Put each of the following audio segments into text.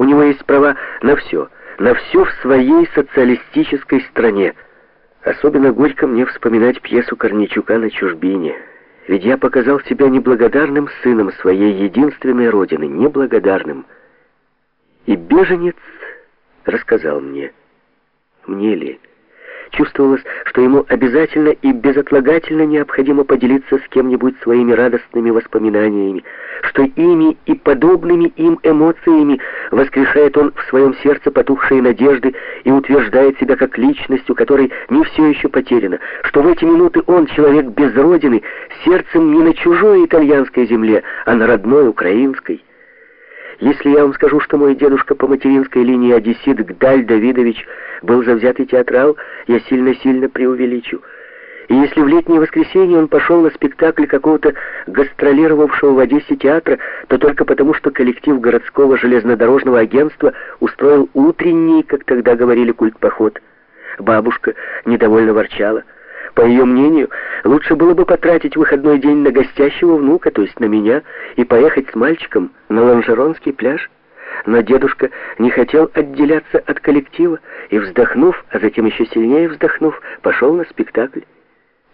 У него есть права на все, на все в своей социалистической стране. Особенно горько мне вспоминать пьесу Корничука на чужбине. Ведь я показал себя неблагодарным сыном своей единственной родины, неблагодарным. И беженец рассказал мне, мне ли, Чувствовалось, что ему обязательно и безотлагательно необходимо поделиться с кем-нибудь своими радостными воспоминаниями, что ими и подобными им эмоциями воскрешает он в своем сердце потухшие надежды и утверждает себя как личность, у которой не все еще потеряно, что в эти минуты он, человек без родины, сердцем не на чужой итальянской земле, а на родной украинской. Если я вам скажу, что мой дедушка по материнской линии одессит Гдаль Давидович был завзятый театрал, я сильно-сильно преувеличу. И если в летнее воскресенье он пошел на спектакль какого-то гастролировавшего в Одессе театра, то только потому, что коллектив городского железнодорожного агентства устроил утренний, как тогда говорили, культ-поход. Бабушка недовольно ворчала. По ее мнению, лучше было бы потратить выходной день на гостящего внука, то есть на меня, и поехать с мальчиком на Ланжеронский пляж. Но дедушка не хотел отделяться от коллектива и, вздохнув, а затем еще сильнее вздохнув, пошел на спектакль.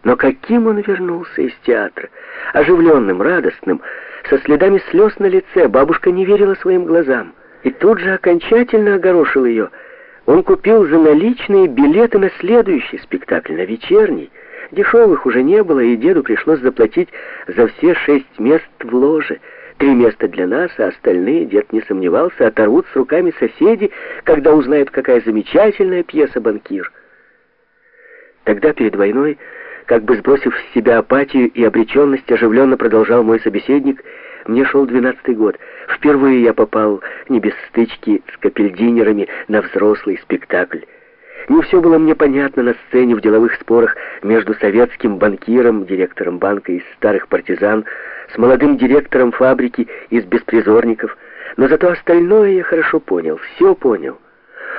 Но каким он вернулся из театра? Оживленным, радостным, со следами слез на лице, бабушка не верила своим глазам. И тут же окончательно огорошил ее – он купил за наличные билеты на следующий спектакль, на вечерний. Дешевых уже не было, и деду пришлось заплатить за все шесть мест в ложе. Три места для нас, а остальные, дед не сомневался, оторвут с руками соседи, когда узнают, какая замечательная пьеса «Банкир». Тогда, перед войной, как бы сбросив с себя апатию и обреченность, оживленно продолжал мой собеседник — мне шел двенадцатый год. Впервые я попал, не без стычки с капельдинерами, на взрослый спектакль. Не все было мне понятно на сцене в деловых спорах между советским банкиром, директором банка из старых партизан, с молодым директором фабрики из беспризорников, но зато остальное я хорошо понял, все понял.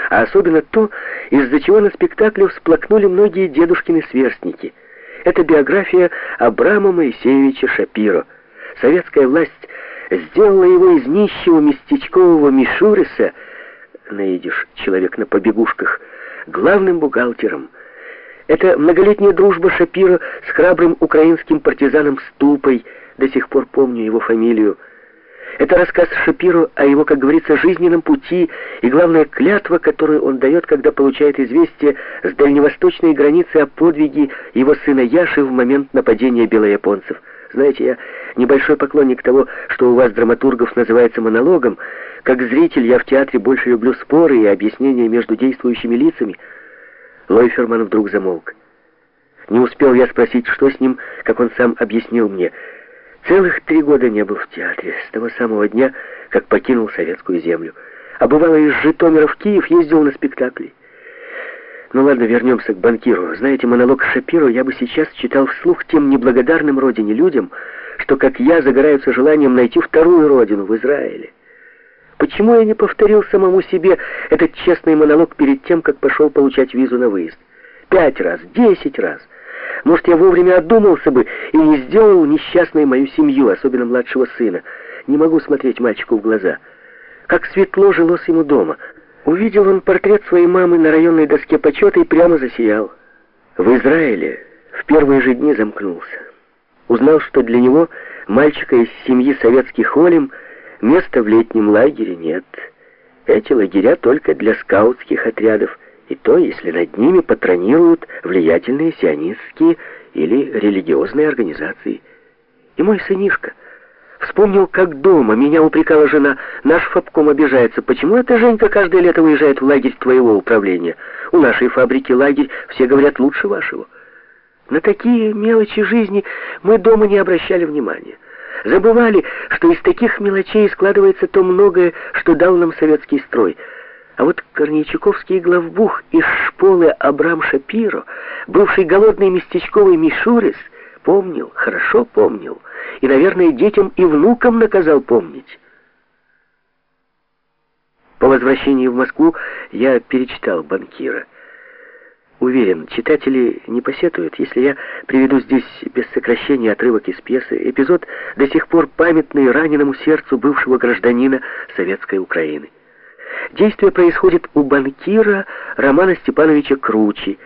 А особенно то, из-за чего на спектакле всплакнули многие дедушкины сверстники. Это биография Абрама Моисеевича Шапиро — Советская власть сделала его из нищего местечкового Мишуриса, наедешь человек на побегушках, главным бухгалтером. Это многолетняя дружба Шапира с храбрым украинским партизаном Ступой, до сих пор помню его фамилию. Это рассказ Шапиру о его, как говорится, жизненном пути и, главное, клятва, которую он дает, когда получает известие с дальневосточной границы о подвиге его сына Яши в момент нападения белояпонцев. Знаете, я небольшой поклонник того, что у вас, драматургов, называется монологом. Как зритель я в театре больше люблю споры и объяснения между действующими лицами. Лойферман вдруг замолк. Не успел я спросить, что с ним, как он сам объяснил мне. Целых три года не был в театре, с того самого дня, как покинул советскую землю. А бывало, из Житомира в Киев ездил на спектакли. Ну ладно, вернемся к банкиру. Знаете, монолог Шапиро я бы сейчас читал вслух тем неблагодарным родине людям, что, как я, загораются желанием найти вторую родину в Израиле. Почему я не повторил самому себе этот честный монолог перед тем, как пошел получать визу на выезд? Пять раз, десять раз. Может, я вовремя отдумался бы и не сделал несчастной мою семью, особенно младшего сына. Не могу смотреть мальчику в глаза. Как светло жилось ему дома — Увидел он портрет своей мамы на районной доске почета и прямо засиял. В Израиле в первые же дни замкнулся. Узнал, что для него, мальчика из семьи советских олем, места в летнем лагере нет. Эти лагеря только для скаутских отрядов, и то, если над ними патронируют влиятельные сионистские или религиозные организации. И мой сынишка — Вспомнил, как дома меня упрекала жена. Наш фабком обижается. Почему эта Женька каждое лето выезжает в лагерь твоего управления? У нашей фабрики лагерь, все говорят, лучше вашего. На такие мелочи жизни мы дома не обращали внимания. Забывали, что из таких мелочей складывается то многое, что дал нам советский строй. А вот Корнейчуковский главбух из школы Абрам Шапиро, бывший голодный местечковый Мишурис — помнил, хорошо помнил, и, наверное, детям и внукам наказал помнить. По возвращении в Москву я перечитал банкира. Уверен, читатели не посетуют, если я приведу здесь без сокращения отрывок из пьесы, эпизод, до сих пор памятный раненому сердцу бывшего гражданина Советской Украины. Действие происходит у банкира Романа Степановича Кручи,